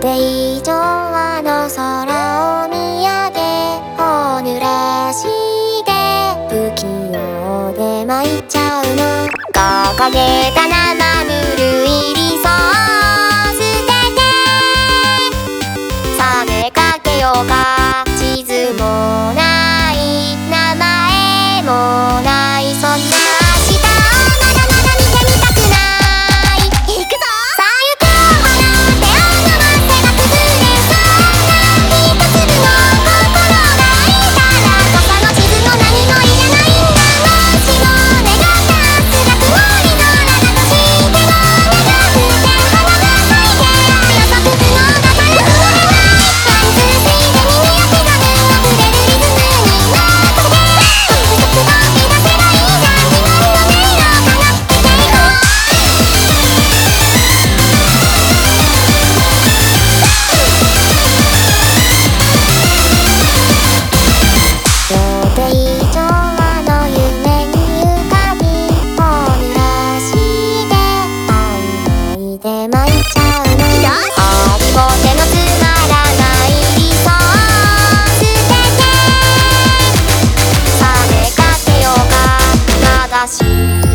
じ以上あの空を見上げ頬濡らして不器用で参っちゃうの。掲げた生ぬるいりそう捨ててさめかけようか。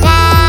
fly.